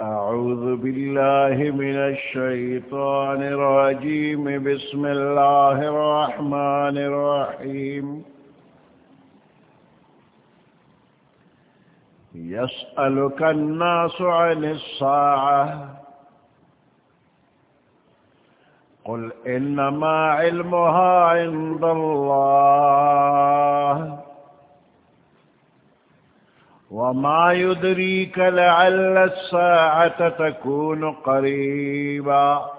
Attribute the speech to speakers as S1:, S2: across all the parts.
S1: أعوذ بالله من الشيطان الرجيم. بسم الله الرحمن الرحيم. يسألك الناس عن الساعة. قل إنما علمها عند الله. وما يدريك لعل الساعة تكون قريبا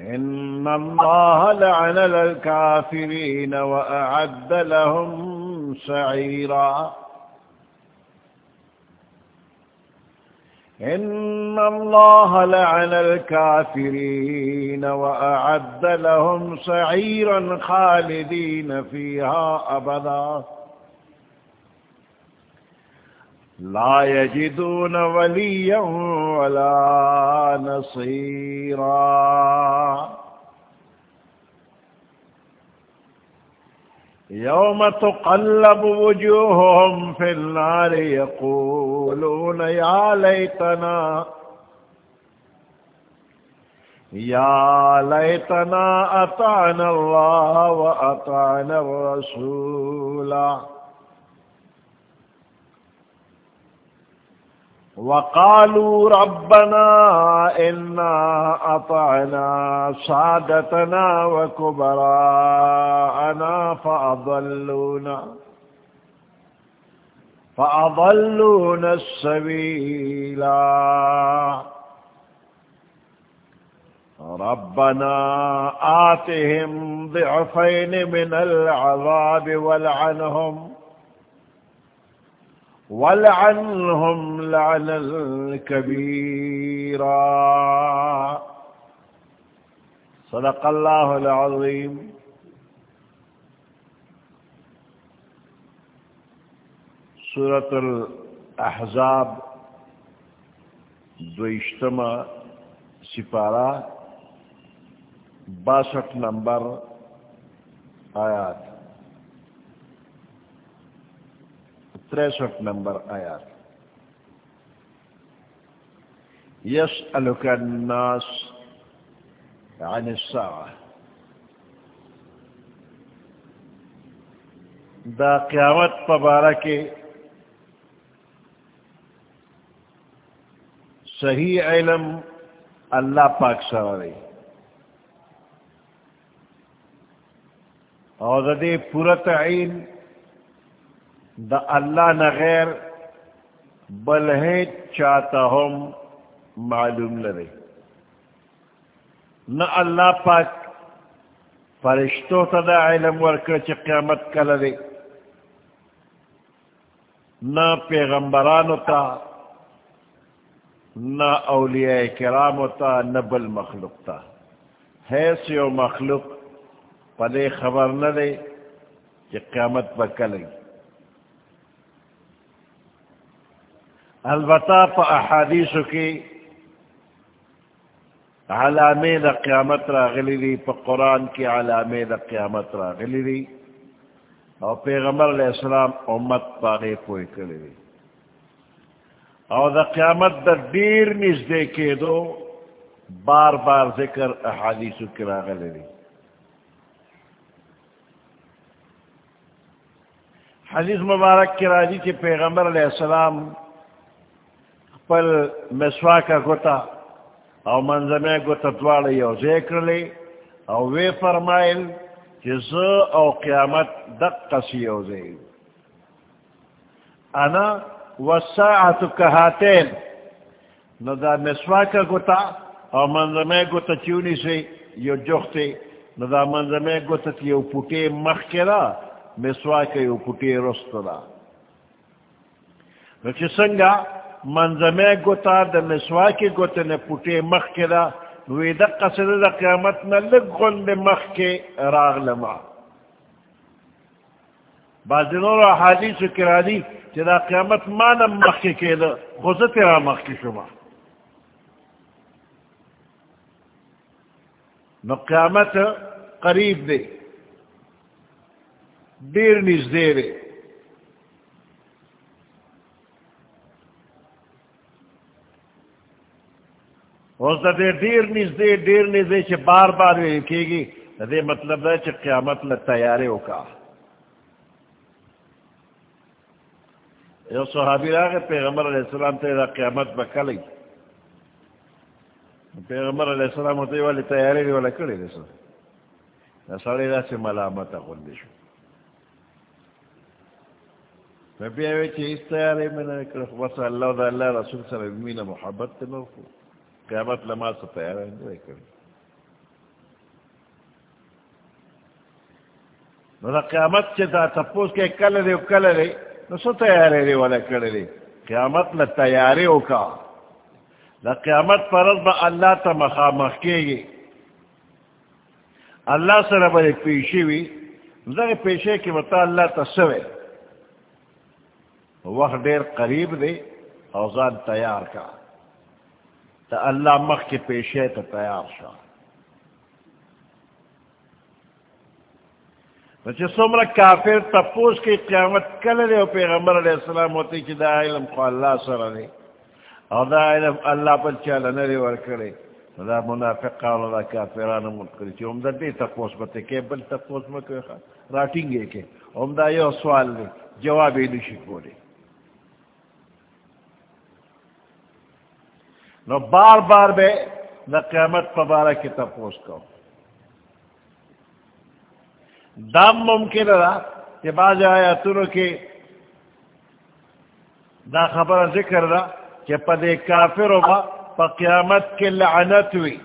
S1: إن الله لعن الكافرين وأعد لهم سعيرا إن الله لعن الكافرين وأعد لهم سعيرا خالدين فيها أبداً لا يجدون وليا ولا نصيرا. يوم تقلب وجوههم في النار يقولون يا ليتنا يا ليتنا أطعنا الله وأطعنا الرسول وقالوا ربنا إنا أطعنا سادتنا وكبراءنا فأضلونا فأضلونا السبيلا. ربنا آتهم ضعفين من العذاب والعنهم ولعنهم لعنا كبيرا صدق الله العظيم. سورة الأحزاب دوشتما سپارہ باسٹھ نمبر آیات. تریسٹھ نمبر آیات۔ یس الناس عن الساعة۔ دا قیامت پبارہ کے صحیح علم اللہ پاک سوارے اور دے پورا تعین دا اللہ نغیر بلہ چاہتا ہم معلوم لرے نہ اللہ پاک فرشتوں تا دا علم ورکر چی قیامت کلرے نہ پیغمبرانو تا نہ اولیاء کرامو تا نہ بل مخلوق تا حیث یو مخلوق پدے خبر نہ دے کہ قیامت بکلے البتہ پا احادیثو کی علامے دا قیامت راغلی دی، پا قرآن کی علامے دا قیامت راغلی دی اور پیغمبر علیہ السلام امت پاگے پوئی کلی دی۔ اور دا قیامت دا دیر نزدے کے دو، بار بار ذکر احادیثو کی راغلی دی۔ حدیث مبارک کی راجی کی پیغمبر علیہ السلام پل مسوا کا گوتا او منظمے گوتا دوار یو ذکر لی او وی فرمائل جز او قیامت دق قسی یو زید انا وساعت کہاتین نو دا مسوا کا گوتا او منظمے گوتا چونی سے یو جوختے نو دا منظمے گوتا یو پوٹے مخ کرا مسوا کا یو پوٹے رستلا نو چی سنگا منظمے گوتا دا مسوا کی گوتا نے پوٹے مخ کے دا وی دا قصد دا قیامت نا لگن دا مخ کے راغ لما بعض دنوں دنور حدیث کرا دی کہ دا قیامت مانا مخ کے کے دا خوزت را مخ کے شما نو قیامت قریب دے دیر نیز دے رے اوس د دې ډیر نږدې ډیر نږدې چې بار بار ویل کېږي د دې مطلب دا چې قیامت له تیارې وکا یو صحابي راغی پیغمبر علیہ السلام ته دا قیامت به کلی پیغمبر علیہ السلام ته ویل تیارې دی ولا کړی دی دا سړی داسې ملامت غوندې شو۔ بیا وی چې هیڅ تیارې مې نه کړه خو بس الله د الله رسول سره مینه محبت ته نو قیامت لما سے تیار ہے کر قیامت چې دا تپوس کې کله دی کله دی نو څه تیارې دی ولا کړی دی قیامت له تیارې وکا دا قیامت پر به الله ته مخامخ کېږي الله سره به پیشي وي دغه پیشې کې وتا الله ته سوي وخت ډیر قریب دی او ځان تیار کا۔ تا اللہ مخ کے پیشے تو تیار شا بچے سمر کافر تپوس کی قیامت کل رہے ہو پیغمبر علیہ السلام ہوتی کہ دا علم خو اللہ سر رہے۔ اور دا علم اللہ پر چالا نرے ورکڑے دا منافق قانو دا کافران ملکری چی ام دا دی تپوس بتے کہ بل تپوس مکوی خواہ راٹنگے کے۔ ام دا یو سوال لے جوابی نشی کولے۔ نو بار بار بے نہ قیامت پبارہ کی تپوس کو دام ممکن رہا کہ باز آیا تر کے دا خبر ذکر رہا کہ پدے کافر ہوگا پا قیامت کے لعنت ہوئی۔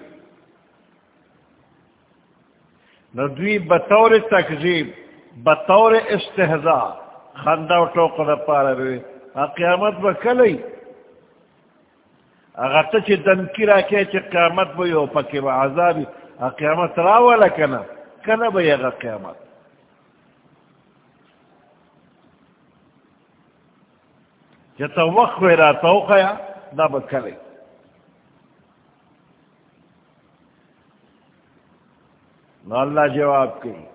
S1: نو دوی بطور تکذیب، بطور استحضاء خندہ و ٹوک دا پارا روی۔ قیامت بکلی اگر ته چې دنکی را راکې چې قیامت به یو پکې به عذاب قیامت راوله کنه کنه به یغه قیامت؟ چې ته وخت وې را توخیا دا به کلی. نو الله جواب کوي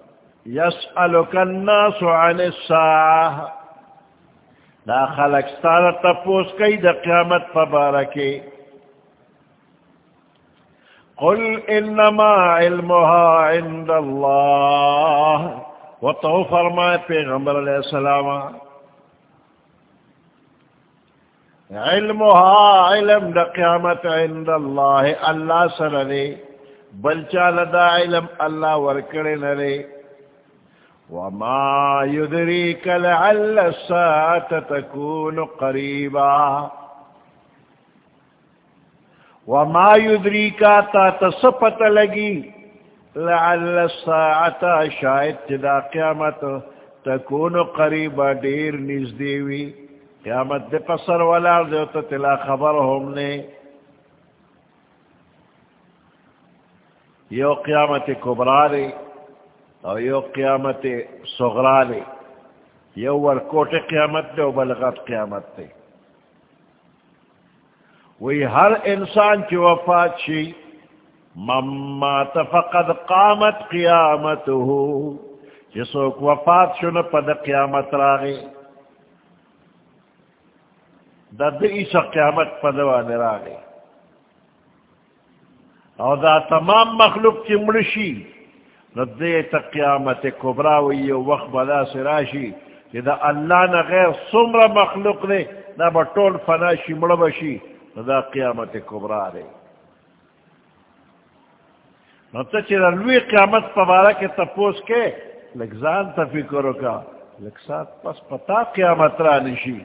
S1: يسألك الناس عن الساعه دا خلق ستانا تپوس کئی دا قیامت پبارکی قل انما علمها عند اللہ و فرمائے پیغمبر علیہ السلام، علمها علم دا قیامت عند اللہ اللہ سر سرنے بلچال دا علم اللہ ورکڑے نرے وما يدريك لعل الساعة تكون قريبا وما يدريك تا تصفت لگی لعل الساعة شاید تدا قیامت تكون قريبا دیر نزدیوی قیامت دے پسر والا دیوتا تلا خبر ہم نے یو قیامت کبرا او یو قیامت سغرا لے یو ورکوٹ قیامت دے او بلغت قیامت دے وی ہر انسان کی وفات شی ممات فقد قامت قیامت ہو جسو کو وفات شن پد قیامت راگے دا دیسا قیامت پدوان راگے او دا تمام مخلوق کی مرشی ردے تا قیامت کبرا وی وقت بدا سراشی کہ دا اللہ نا غیر سمر مخلوق دے دا با طول فناشی مڑبشی دا قیامت کبرا دے نو تا چی رلوی قیامت پبارا کے تپوس کے لگزان تا فکرو کا لگسات پس پتا قیامت را نشی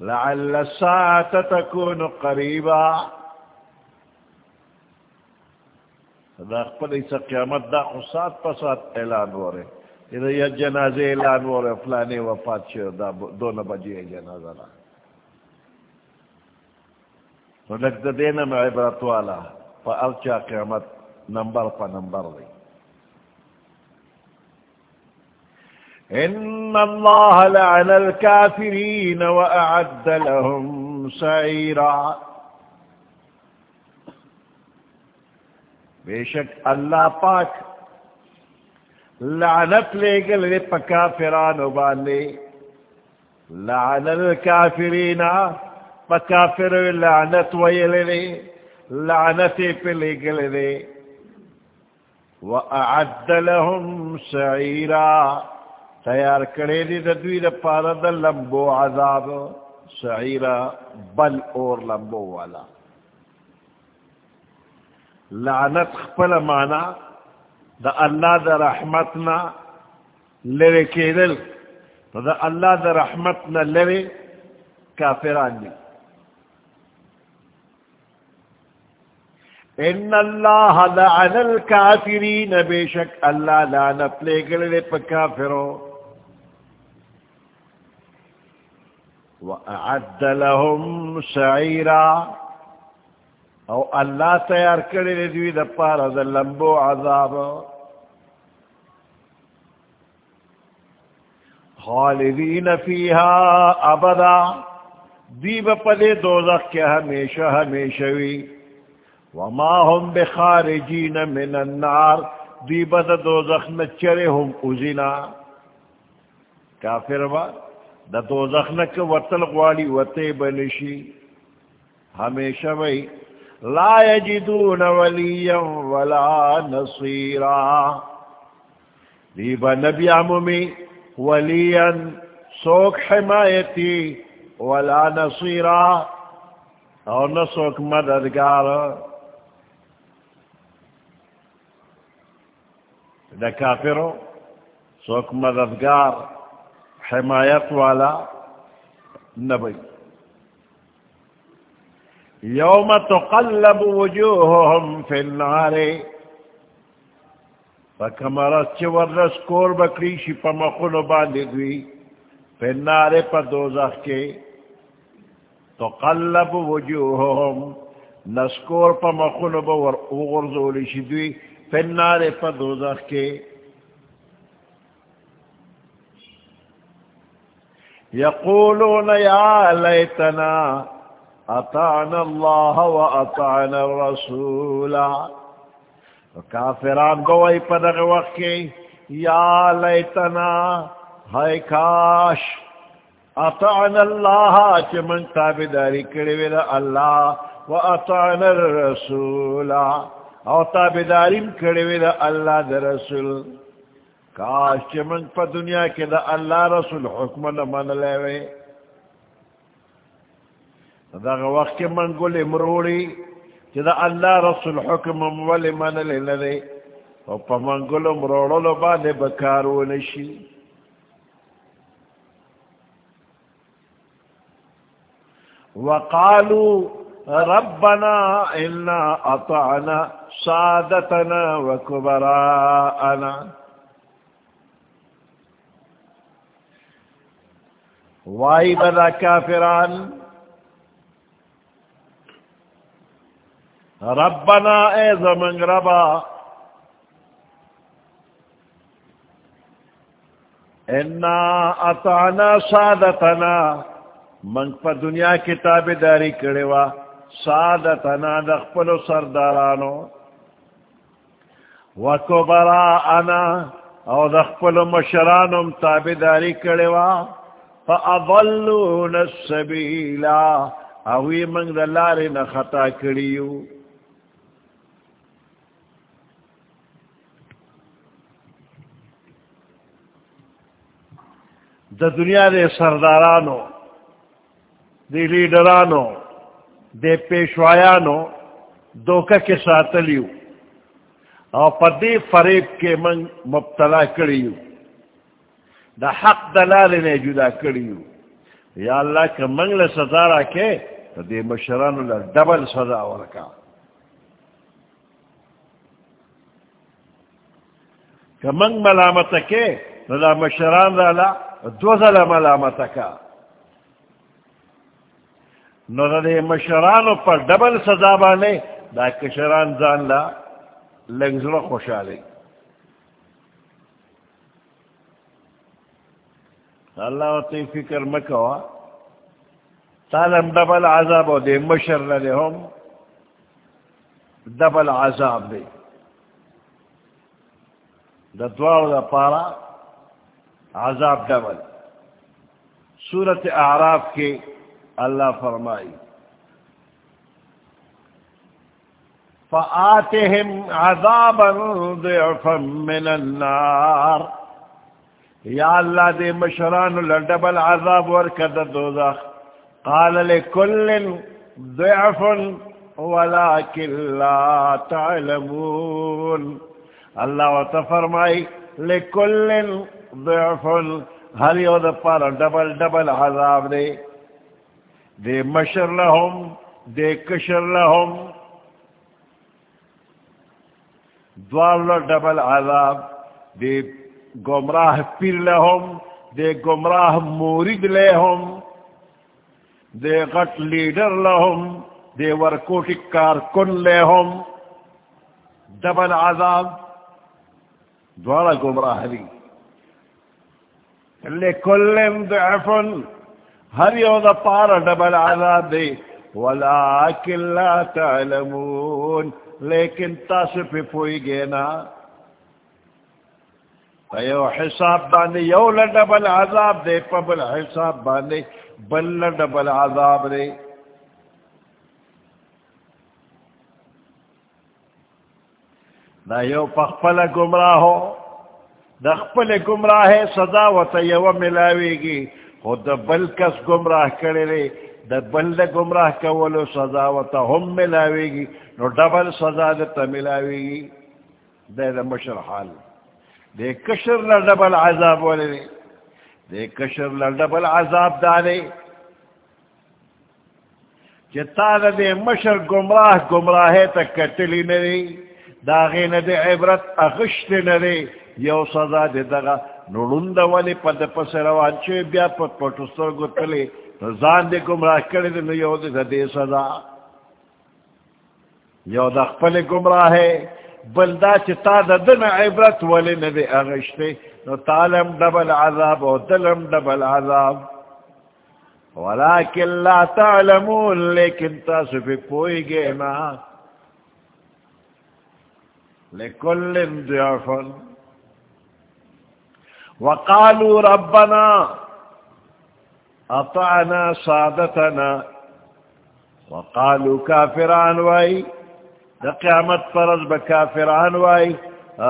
S1: لعل الساعت تکون قریبا دا خپل ایسا قیامت دا خصات پسات اعلان ہو رہے یہ یا جنازے اعلان ہو رہے فلانے وفات شو، دا دو نبجی ہے جنازہ نا تو لگ دا دینا میں عبرت والا، پا ارچا قیامت نمبر پا نمبر دی. ان اللہ لعن الكافرین واعد لهم سعیرا. بے شک اللہ پاک لعنت لے گل پکا فران باندے لعن الكافرین پکا فر لعنت ویلے لعنتی پہ لے گلے دے وَأَعَدَّ لَهُمْ سَعِيرًا۔ تیار کرے دی دوی دا پارا دا لمبو عذاب سعیرا بل اور لمبو والا۔ لعنت خپل مانا دا اللہ دا رحمتنا لرے کے دل دا اللہ دا رحمتنا لرے کافران دی ان اللہ لعن الكافرین بے شک اللہ لعنت لے گلے پا کافروں وأعد لهم سعيرا. او الله تیار کړی دی دوی د پاره د لمبو عذاب. خالدین فیها ابدا. دی بپدے دوزخ کے ہمیشہ ہمیشہ وی. وما هم بخارجین من النار. دی بد دوزخ نچرے ہم ازینا. کافر بات دا تو زخنک وطل غوالی وطے بنشی. ہمیشہ بھئی لا یجدون ولیا ولا نصیرا دیبا نبی عمومی ولیا سوک حمایتی ولا نصیرا. اور نسوک مددگار. دا کافرو، سوک مددگار، حمایت والا نبی. یوم تقلب وجوہم فی النار. فکمرس چی ورس کور بکریشی پا مخونو باندی دوی. فی النار پا دوزخ کے. تقلب وجوہم نسکور پا مخونو با ورغرزولی شی دوی. فی النار پا دوزخ کے. يقولون يا ليتنا أطعنا الله وأطعنا الرسول. کافران گوئی پدغ وقی یا لیتنا ہے کاش اطعنا اللہ چی من تابداری کروی دا اللہ و اطعنا الرسول. او تابداری کروی دا اللہ دا رسول. کاش چی من پا دنیا کے دا اللہ رسول حکم نمان لے وے دا وقت کے من گولی مروڑی چی دا اللہ رسول حکم مولی من لے لے او پا من گولو مروڑو لو بانے بکارو نشی وقالوا ربنا إنا أطعنا سادتنا وكبراءنا وائی بدا کافران ربنا اے زمن ربا انا اطعنا سادتنا من پا دنیا کتاب داری کرے وا سادتنا دخپلو سردارانو وکبراءنا او دخپلو مشرانم تابداری کرے وا فَأَضَلُّونَ السَّبِيلَ اوی منگ دا لارے نا خطا کریو دا دنیا دے سردارانو دے لیڈرانو دے پیشوایانو دوکہ کے ساتلیو او پا دے فریب کے منگ مبتلا کریو دا حق دلال نے جدا کریو یا اللہ کا منگل سزا رکھے تو دے مشران اللہ ڈبل سزا ورکا کہ منگ ملامت کے تو دا مشران رالا دو ذلا ملامت کا نو دا دے مشرانو پر ڈبل سزا بانے دا کشران زان لا لگزر خوشحالی اللہ تی فکر مکوا تالم ڈبل عذاب ہو دے مشر لے ہم ڈبل عذاب دے دا دعا دا پارا عذاب ڈبل سورت اعراف کے اللہ فرمائی، فآتهم عذابا ضعفا من النار۔ یا اللہ دے مشران لڈبل عذاب ورکد دوزخ۔ قال لکل ضعف ولكن لا تعلمون۔ اللہ وتفرمائی، لکل ضعف ہر یو دا پارا ڈبل ڈبل عذاب دے؟ دے مشر لهم دے کشر لهم دوار ڈبل عذاب، دے گمراہ پیر لہم، دے گمراہ مورد لہم۔ دے غٹ لیڈر لہم، دے ورکوٹی کارکن لہم۔ ڈبل عذاب دوارا گمراہ دی۔ لکلم ضعفن ہر یو دا پارا ڈبل عذاب دے ولیکن لا تعلمون. لیکن تاسف پوئی گینا. ایو حساب بانے یو لڈبل عذاب دے، پبل حساب بانے بل لڈبل عذاب دے. دا یو پخپل گمراہ ہو دا خپل گمراہ صدا و تیو ملاوی گی خود بل کس گمراہ کرے رے دا بل دا گمراہ کولو صدا و تا ہم گی نو ڈبل سزا دتا ملاوی گی دے دا مشر حال. دے کشر لڈبل عذاب والے دے دے کشر لڈبل عذاب دارے چتا دا دے مشر گمراہ گمراہ تک کٹلی نرے داغے ندے عبرت اغشت نرے یو سزا دے دغا نڑند والی پد پس روان چوے بیا پت پتستر گتلے زان دے گمراہ کردے نو یو دے دے سزا۔ یو دا خپل گمراہ ہے بلدا چتا دا دن عبرت ولی ندے اغشتے، نو تالم دبل عذاب و دلم دبل عذاب۔ ولیکن لا تعلمون، لیکن تاسو پی پوئی گئے نا لکل ضعفن۔ وقالوا ربنا اطعنا صادتنا وقالوا كافران وائی دا قیامت فرض بکافران وائی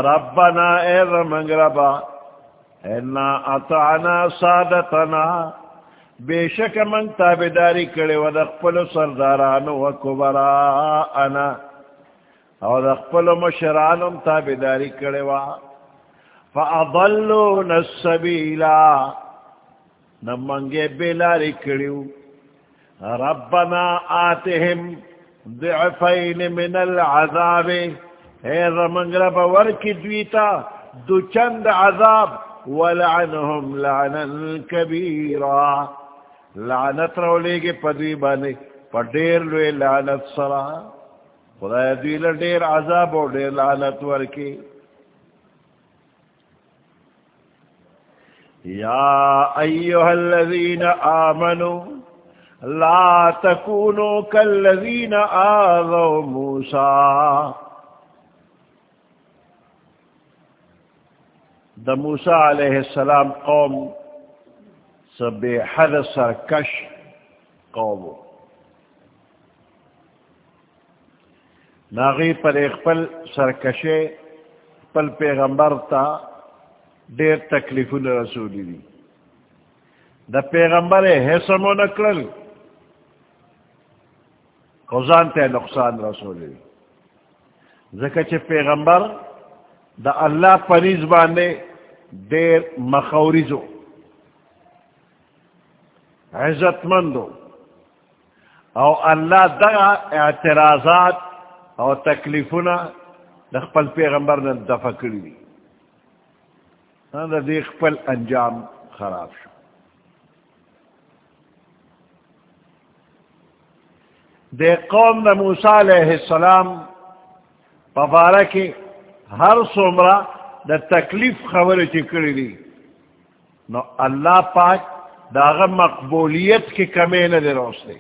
S1: ربنا اے رمنگ ربا انا اطعنا سادتنا بے شک من تابداری کرے و دخپل سردارانو و کبرانا او دخپل مشرانم تابداری کرے و. فاضلون السبیلا نمانگے بلاری کریو ربنا آتهم ضعفین من العذاب. اے رمنگ رب ورکی دویتا، دو چند عذاب، ولعنهم لعنا کبیرا لعنت رو لے گے پدوی بانے پا دیر لوے لعنت سرا. خدا دوی لدیر عذاب و دیر لعنت ورکی. یا ایوہ الذین آمنوا لا تكونوا كالذين آذوا موسى. دا موسى عليه السلام قوم سبي حد سركش قوم ناغی پر اقبل سرکشے پل پیغمبر تا دیر تکلیف رسولی دی دا پیغمبر حسمو نکلل خزان تے نقصان رسولی زکا چھ پیغمبر دا اللہ پریز باندے دیر مخوریزو عزت مندو او اللہ دا اعتراضات او تکلیفونا دا خپل پیغمبر نے دفع کری دی ہاں، دا دی خپل انجام خراب شو۔ دے قوم دا موسیٰ علیہ السلام پبارہ کی ہر سمرہ دا تکلیف خبر چکری دی۔ نو اللہ پاک داغ مقبولیت کی کمی نہ دے روستے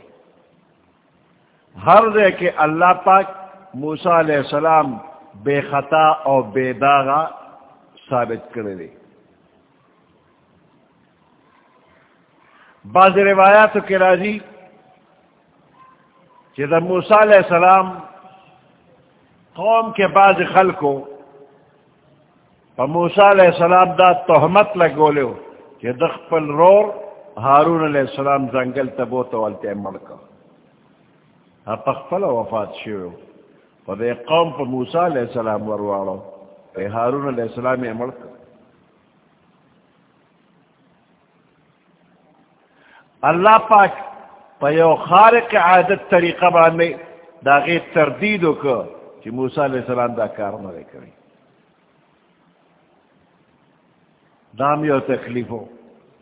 S1: ہر دے کہ اللہ پاک موسیٰ علیہ السلام بے خطا اور بے داغا ثابت کرے دی۔ بعض روایات کے راضی موسیٰ علیہ السلام قوم کے بعد خل کو موسا علیہ السلام دا تہمت لگولے ہو کہ دخ پل رور، ہارون علیہ السلام زنگل تبو تو والتے مڑکا پخپل وفات شیو اور دے قوم پا موسیٰ علیہ السلام وروارو اے ہارون علیہ السلام مڑکا اللہ پاک پا یو خارق عادت طریقہ باندے دا غیر تردیدو کو کہ موسیٰ علیہ السلام دا کارنا لے کری دام یو تکلیفو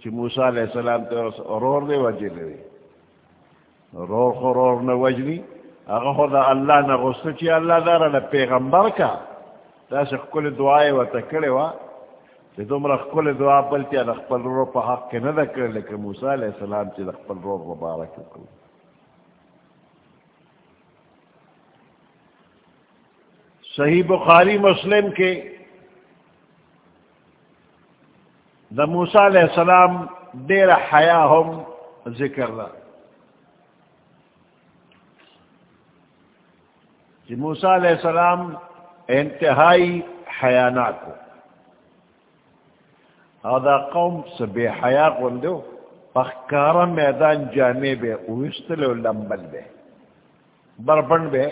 S1: چی موسیٰ علیہ السلام تے رور دے وجہ لے رور خو رور نہ وجنی اگر خدا اللہ نہ غصہ چی اللہ دارا نہ پیغمبر کا دا سے کل دعائے و تکڑے وا چی دم رخ کل دعا پلتی رخ پل رور پا حق کے نہ دکڑ لکہ موسیٰ علیہ السلام چی رخ پل مبارک کو صحیح بخاری، مسلم کے دا موسیٰ علیہ السلام دیر حیا ہم ذکر دا جی موسیٰ علیہ السلام انتہائی حیانا کو اور دا قوم سے بے حیا کو پخکارا میدان جانے بے اوستل و لمبل بے بربن بے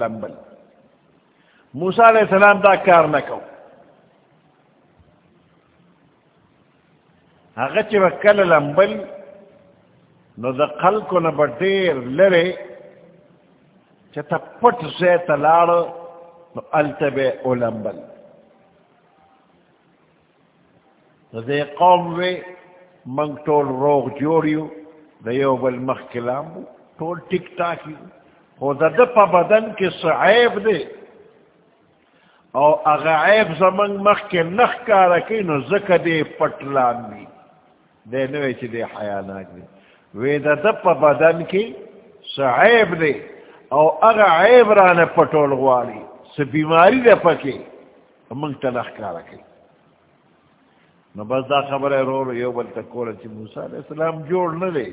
S1: لمبل. موسیٰ علیہ السلام دا کار نہ کہو هغه چې وکړه لمبل، نو د خلکو نه به ډېر لرې، چې ته پټ ځای ته لاړه نو هلته به ولمبل د دې قوم وې موږ ټول روغ جوړ یو یو بل مخکې لامبو ټول ټیک ټاک یو خو د ده بدن کې څه عیب دی او هغه عیب زمونږ مخکې نخ کاره کوي نو ځکه دې پټلان وي دے نوے چی دے حیاناک دے وے دا دپ بدن کی سعیب دے۔ او اگا عیب رانا پٹول غوالی۔ س بیماری دے پکے منگ تلخ کارا کی۔ نو بس دا خبر ہے رو رو یو بل تکولا چی موسیٰ علیہ السلام جوڑ نہ دے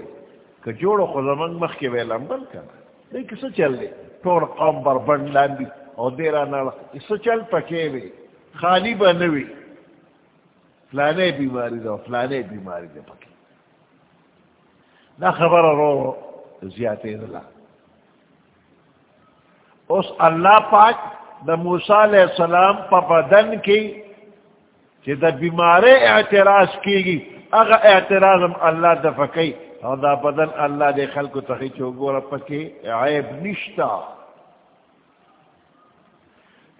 S1: کہ جوڑو خود منگ مخ کے ویلم بل کرنا دے کسا چل دے ٹول قوم بر بند لاندی او دیرانا لخ اسا چل پکے وے خالی بنوی فلانے بیماری دو فلانے بیماری دے پکی نہ خبر رو زیادہ دلا اس اللہ پاک دا موسیٰ علیہ السلام پا بدن کی کہ دا بیمارے اعتراض کی گی اگر اعتراض ہم اللہ دا فکی اور دا بدن اللہ دے خلق تخی چوگو رب کی عیب نشتا۔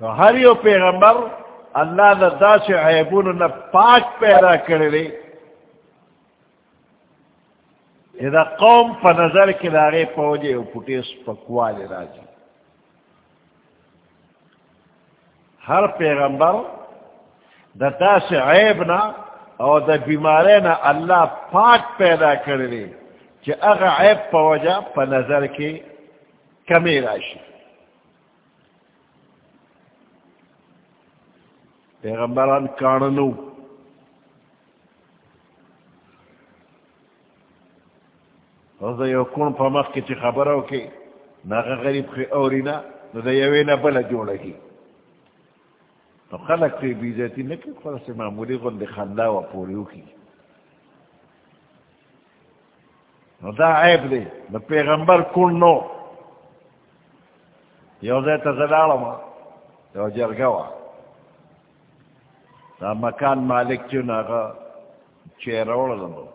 S1: تو ہر یو پیغمبر اللہ دا دا سے عیبون نا پاک پیدا کرے اذا قوم پا نظر کے لاغے پوجے او پوٹیس پکوالے راجی۔ ہر پیغمبر دا دا سے عیب نا او دا بیمارے نا اللہ پاک پیدا کرے کہ اگر عیب پوجا پا نظر کے کمی راشی. پیغمبران کاننو. او دا یو کون پا مخ کی چی خبرو کی، ناغا غریب خی اورینا، نو دا یوینا بلا جوڑا کی. نو خلق تی بیزیتی نکی خلاص معمولی غند خندا و پوریو کی۔ نو دا عیب دی، نو پیغمبر کون نو؟ یو زیتا زلالما یو جرگوا دا مکان مالک جو ناغا چیروڑ لنو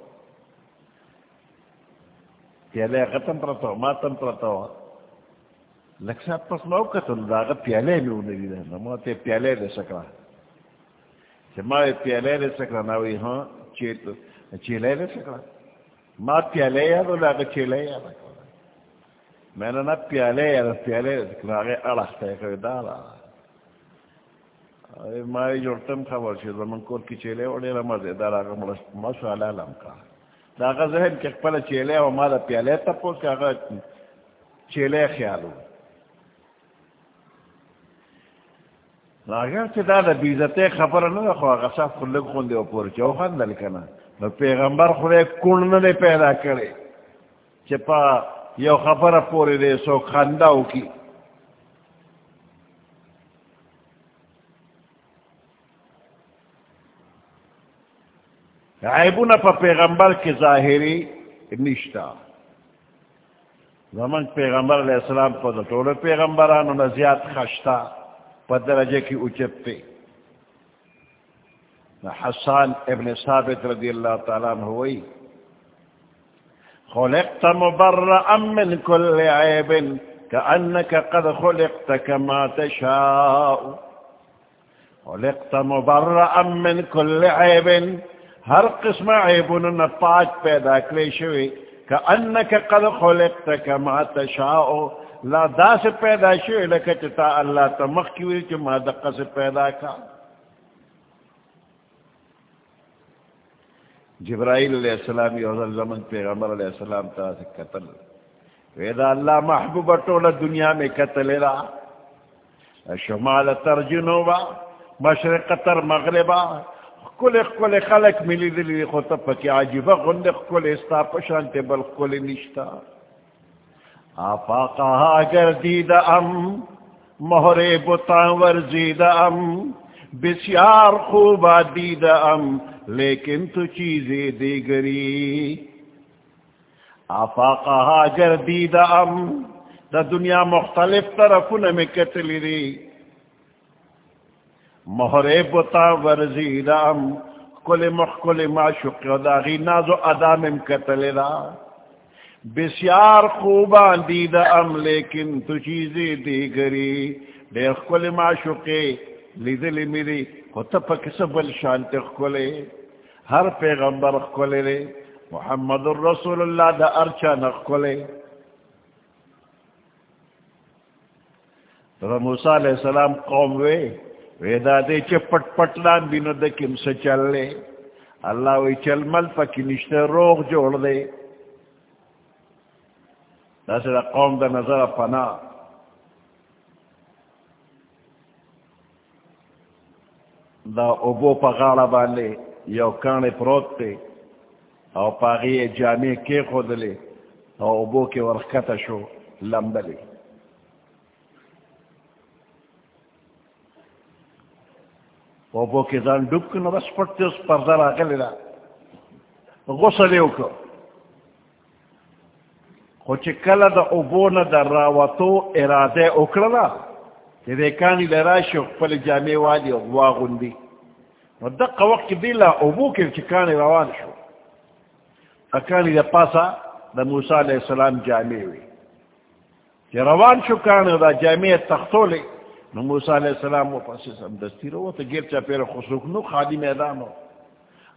S1: پیالے غتم پرتو ماتم پرتو لکسا پس نو کتن داغا پیالے میں انہی دا نمو تے پیالے دے سکرا چھ ما پیالے دے سکرا ناوی ہاں چیلے دے سکرا ما پیالے یا دو لاغا چیلے یا دا میں نے نا پیالے یا دا پیالے دے سکرا آگے اڑختے کوئی دارا ما جوړتم خبر شي زمون کور کې چيله وړې را مزه دار هغه مړ ماشاءالله لم کا۔ دا هغه ذهن کې خپل چيله او ما د پیاله ته پوس هغه چيله خیالو اگر چې دا د بیزته خبره نه خو هغه صاحب خو لږ خوندې او چو خندل کنه نو پیغمبر خو کون نه پیدا کړي چې په یو خبره پورې دې سو خندا وکي عیبونه په پیغمبر کې ظاهری نشتا. زمان پیغمبر علیہ السلام کو دا ٹولے پیغمبرانو نزیاد خشتا. درجے کی اچت پی حسان ابن ثابت رضی اللہ تعالیٰ عنہ ہوئی خلقت مبرأ من كل عيب كأنك قد خلقت كما تشاء۔ خلقت مبرأ من كل عيب ہر قسم عیب عیبن پاک پیدا کلی شوی كأنك قد خلقت كما تشاء۔ لا دا سے پیدا شوی لکا چتا اللہ تمخ کیوی چی ما دقا سے پیدا کا جبرائیل علیہ السلام یو یوزل زمن پیغمبر علیہ السلام تا سے قتل ویدا اللہ محبوب طول دنیا میں قتل را شمال ترجنوبا مشرق تر مغربا کل کل خلق ملی دلی خود پکی عجیبا غند کل استا پشانت بل کل نشتا آفاقا گردید ام مہر بطان ورزید ام، بسیار خوبا دید ام، لیکن تو چیزیں دیگری۔ آفاقا حاجر دید ام، دا دنیا مختلف طرفوں میں کتلی دی۔ محرے بتا ورزید ام، کل مخکل معشق دا غی نازو ادام کتلی دا۔ بسیار خوبان دید ام، لیکن تو چیزیں دیگری. دیر کل معشقی لیدلی میری، خود پا کس بل شانت خکولے ہر پیغمبر خکولے لے محمد الرسول اللہ دا ارچا نخکولے تو موسیٰ علیہ السلام قوم وے ویدا دے چے پٹ پٹلان بینو دا کم سے چل لے اللہ وی چل مل پا کی نشتے روغ جوڑ دے. دا سے دا قوم دا نظر پناہ دا اوبو پا غالا بالے یو کانے پروت تے او پاغی جامع کے خود لے او اوبو کے ورخت شو لمبلے اوبو کے زان ڈب کنو بس پڑتے اس پردر آگلے دا غسلے اکو خو چکل دا اوبو نا دا راواتو ارادے اکڑا کہ دے کانی لراشی اقبل جامع والی اغواغن دی و دقا وقت بیلا ابو کے چکانی روان شو. اکانی دا پاسا دا موسیٰ علیہ السلام جامع ہوئی کہ روان شو کانی دا جامع تختولی نو موسیٰ علیہ السلام و پاسی سم دستی رو تو گیر چا پیر خسوک نو خالی میدان ہو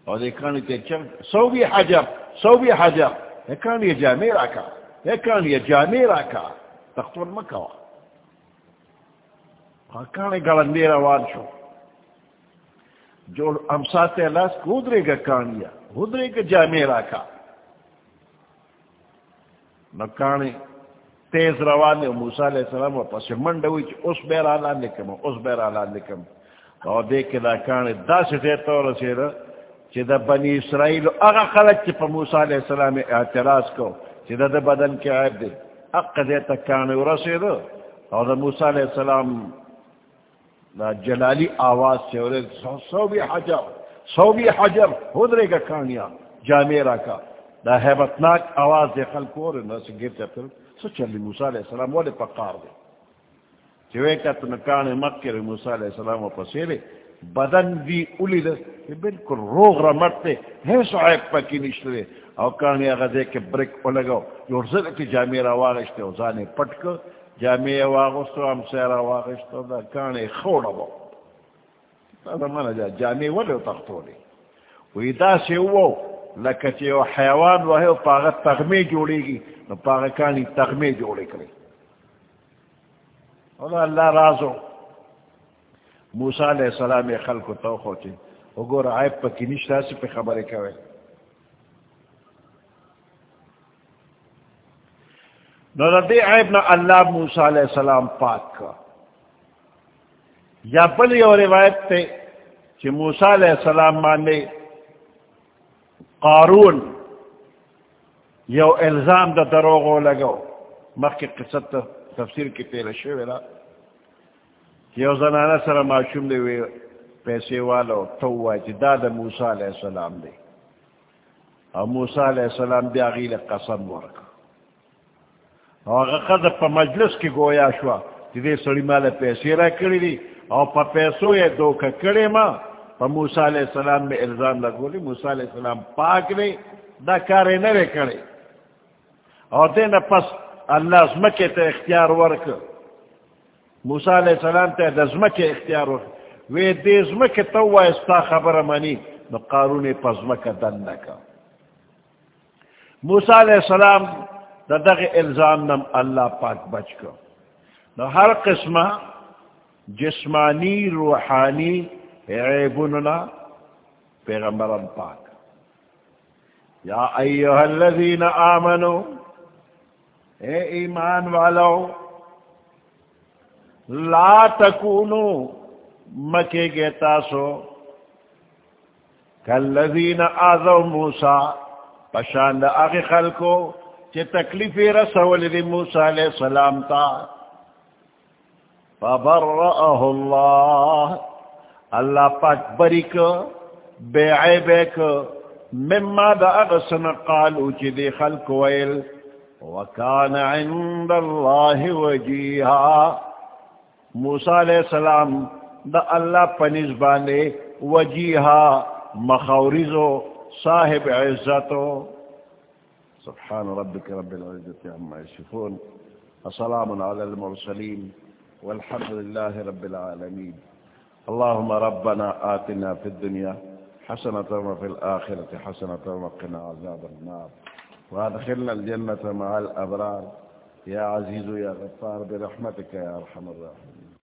S1: اور دیکھانی تے چل سو بھی حجر سو بھی حجر ایکانی جامع راکا ایکانی جامع راکا تختو مکوا کانے گلندے روان شو جو ہم ساتھ اللہ ادرے گا کانیا ادرے گا جامع راکا نہ کانے تیز روان موسیٰ علیہ السلام و پس منڈ ہوئی چی اس بیر آلان لکم اس بیر آلان لکم اور دیکھ دا کانے دا سے دیتا اور سیر چی دا بنی اسرائیل اگا خلق چی پا موسیٰ علیہ السلام اعتراض کو چی دا دا بدن کے عیب دے اقا دیتا کانے ورسے دو اور دا موسیٰ علیہ السلام دا جلالی آواز سے اور سو بھی حجر، سو بھی حجر ہدرے گا کانیا جامعہ کا. دا حیبتناک آواز دے خلق اور نا سے گرتا پھر. سو چلی موسیٰ علیہ السلام والے پکار دے. چوے کا تو مکر موسیٰ علیہ السلام و پسیرے بدن بھی اولی دے کہ بالکل روغ رمٹتے ہے سو عیب پکی نشترے او کانی اگا دے کے بریک پلگو جو رزل کی جامعہ واغشتے او زانے پٹکو جامع واغستو، ہم سیرا واغستو، دا کانے خوڑا با دا مانا جا جامع ولیو تختو لی وی دا سے وو لکا چے حیوان وحیو پاغا تغمی جوڑی گی، نو پاغا کانی تغمی جوڑی کری اور اللہ رازو۔ موسیٰ علیہ السلام خلق توخو چے اگور عیب پا کنشتا سی پہ خبری کوئے نو دے عیب نہ اللہ موسیٰ علیہ السلام پاک کا یا بل یو روایت تے کہ موسیٰ علیہ السلام مانے قارون یو الزام دا دروغو لگو مخی قصت تفسیر کی پیل شویلا یو زنانا سر معشوم دے وی پیسے والو تو واجی دا دا موسیٰ علیہ السلام دے اور موسا علیہ السلام بیا غیل قسم ورک اور قد پا مجلس کی گویا شوا تیدے سڑی مال پیسی را کری دی اور پا پیسو یہ دوکا کری ما. پا موسا علیہ السلام میں الزام لگو لی موسا علیہ السلام پاک لی دا کاری نرے کری اور دین پس اللہ ازمکی تا اختیار ورک موسا علیہ السلام تا ازمکی اختیار ورک وی دیزمکی تو استا خبر منی نو قارون پزمک دن نکا موسیٰ علیہ السلام دا دغ الزام نم اللہ پاک بچ کو نو ہر قسم جسمانی، روحانی عیبننا پیغمبرم پاک. یا ایوہ الذین آمنو، اے ایمان والو لا تکونو مکے گے تاسو کالذین آذو موسیٰ پشاند آغی خلکو چی تکلیفی رسول دی موسیٰ علیہ السلام تا۔ فبرأہ اللہ اللہ پاک بریک بے عیبیک مما دا اغسن قالو چی دی خلق ویل، وکان عند اللہ وجیہا۔ موسیٰ علیہ السلام دا اللہ پنیز باندے وجیہا مخورزو صاحب عزتو۔ سبحان ربك رب العزة عما يشفون وسلام على المرسلين والحمد لله رب العالمين اللهم ربنا آتنا في الدنيا حسنة وفي الآخرة حسنة وقنا عذاب النار۔ وادخلنا الجنة مع الأبرار يا عزيز يا غفار برحمتك يا أرحم الراحمين